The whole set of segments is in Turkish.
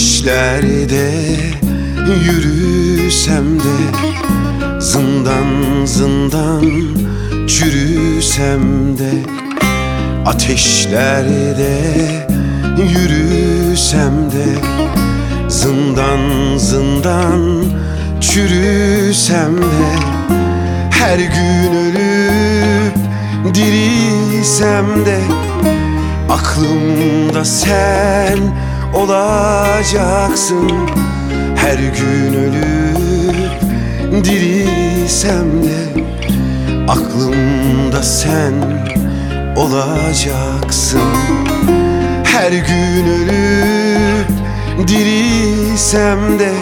Ateşlerde yürüsem de Zindan zindan çürüsem de Ateşlerde yürüsem de Zindan zindan çürüsem de Her gün ölüp dirilsem de Aklımda sen olacaksın. Her gün ölüp dirilsem de Aklımda sen olacaksın. Her gün ölüp dirilsem de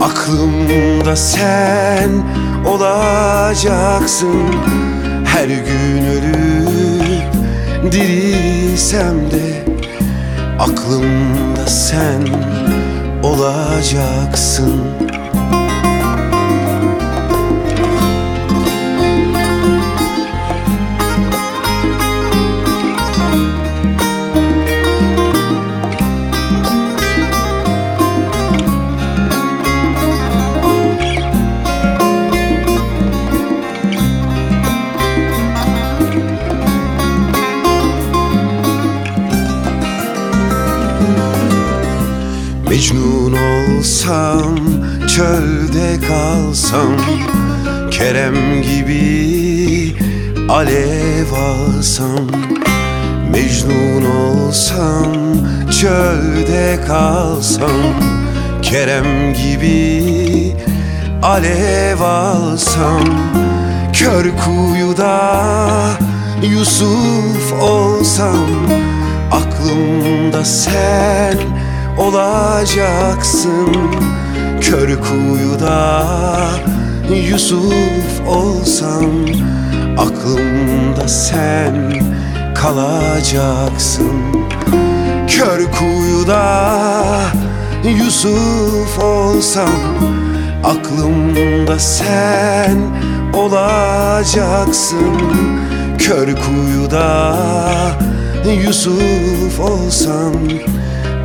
Aklımda sen olacaksın. Her gün ölüp dirilsem de Aklımda sen olacaksın Mecnun olsam, çölde kalsam Kerem gibi alev alsam Mecnun olsam, çölde kalsam Kerem gibi alev alsam Kör kuyuda Yusuf olsam Aklımda sen olacaksın. Kör kuyuda Yusuf olsam Aklımda sen kalacaksın. Kör kuyuda Yusuf olsam Aklımda sen olacaksın. Kör kuyuda Yusuf olsam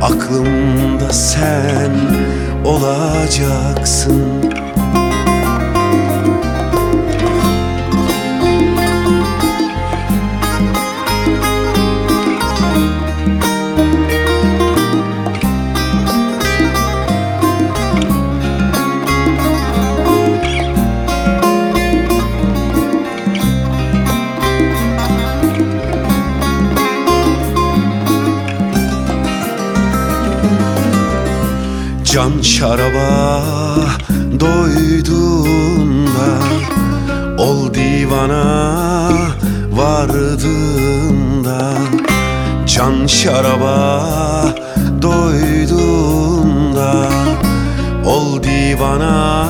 Aklımda sen olacaksın Can şaraba doyduğunda Ol divana vardığında Can şaraba doyduğunda Ol divana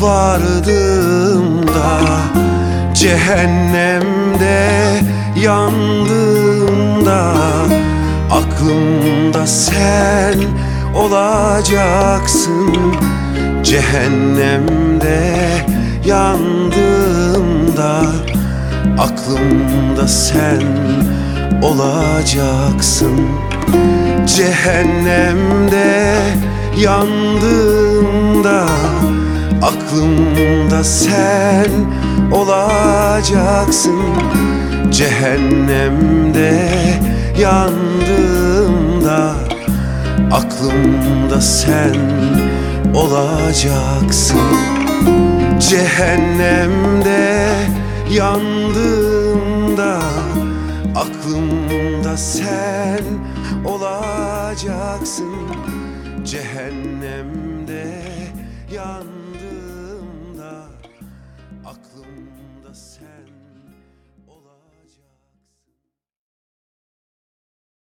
vardığında Cehennemde yandığımda Aklımda sen olacaksın. Cehennemde yandığımda Aklımda sen olacaksın. Cehennemde yandığımda Aklımda sen olacaksın. Cehennemde yandığımda sen olacaksın. Cehennemde yandığımda Aklımda sen olacaksın. Cehennemde yandığımda